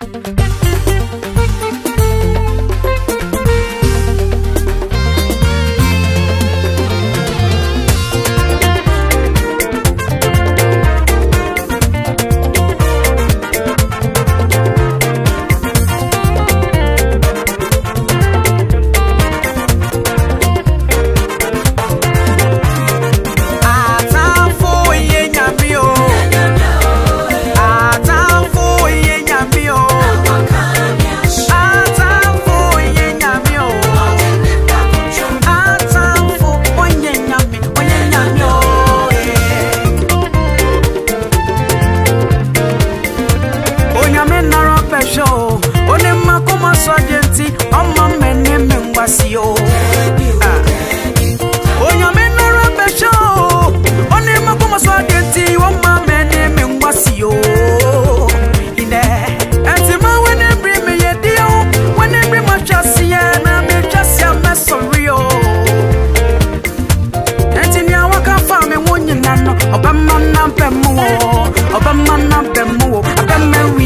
Thank you.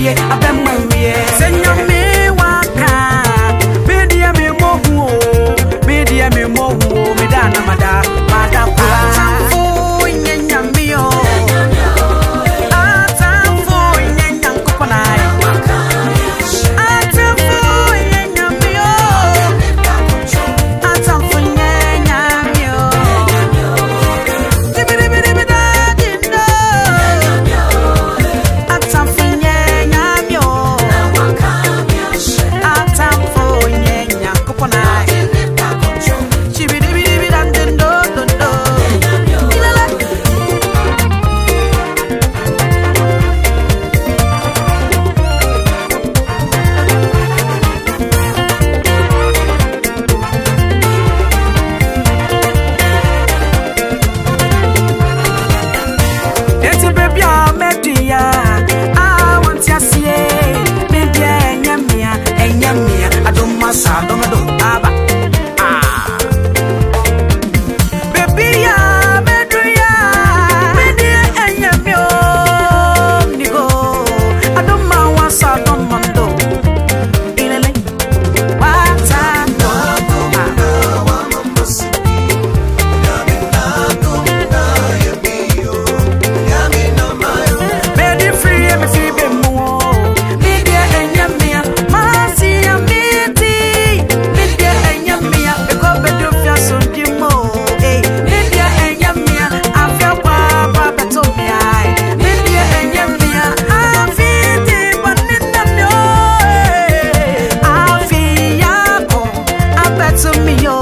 wie abɛmma wie 啥？to me, oh.